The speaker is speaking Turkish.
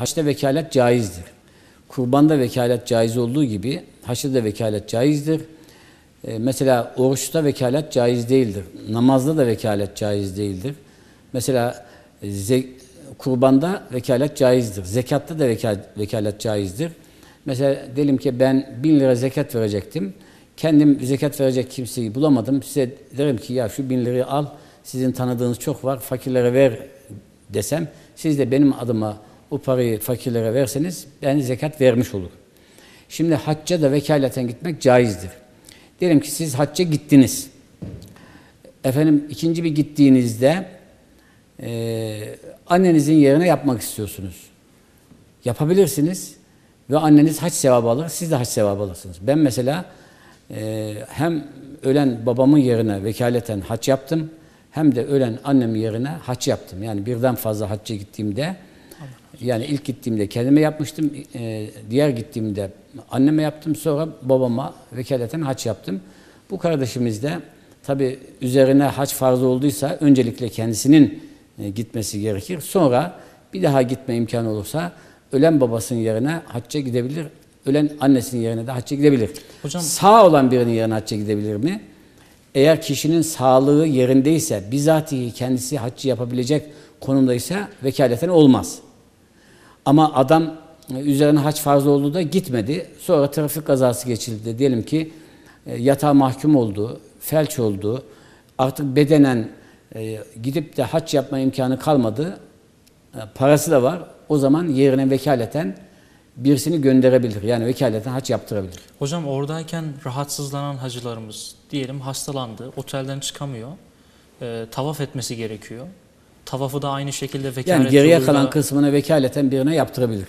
haçta vekalet caizdir. Kurbanda vekalet caiz olduğu gibi haçta da vekalet caizdir. E, mesela oruçta vekalet caiz değildir. Namazda da vekalet caiz değildir. Mesela e, kurbanda vekalet caizdir. Zekatta da vekalet, vekalet caizdir. Mesela diyelim ki ben bin lira zekat verecektim. Kendim zekat verecek kimseyi bulamadım. Size derim ki ya şu bin lirayı al. Sizin tanıdığınız çok var. Fakirlere ver desem. Siz de benim adıma o parayı fakirlere verseniz ben zekat vermiş olur. Şimdi hacca da vekaleten gitmek caizdir. Diyelim ki siz hacca gittiniz. Efendim ikinci bir gittiğinizde e, annenizin yerine yapmak istiyorsunuz. Yapabilirsiniz ve anneniz hac sevabı alır, siz de hac sevabı alırsınız. Ben mesela e, hem ölen babamın yerine vekaleten hac yaptım, hem de ölen annemin yerine hac yaptım. Yani birden fazla hacca gittiğimde, yani ilk gittiğimde kendime yapmıştım, e, diğer gittiğimde anneme yaptım, sonra babama vekaleten hac yaptım. Bu kardeşimiz de tabi üzerine hac farz olduysa öncelikle kendisinin e, gitmesi gerekir. Sonra bir daha gitme imkanı olursa ölen babasının yerine hacca gidebilir. Ölen annesinin yerine de hacca gidebilir. Hocam- Sağ olan birinin yerine hacca gidebilir mi? Eğer kişinin sağlığı yerindeyse, bizatihi kendisi haccı yapabilecek konumdaysa vekaleten olmaz. Ama adam e, üzerine haç farz oldu da gitmedi. Sonra trafik kazası geçildi. Diyelim ki e, yatağa mahkum oldu, felç oldu. Artık bedenen e, gidip de haç yapma imkanı kalmadı. E, Parası da var. O zaman yerine vekaleten birisini gönderebilir. Yani vekaleten haç yaptırabilir. Hocam oradayken rahatsızlanan hacılarımız diyelim hastalandı, otelden çıkamıyor. Ee, tavaf etmesi gerekiyor. Tavafı da aynı şekilde vekalet Yani geriye yoluyla- kalan kısmını vekaleten birine yaptırabilir.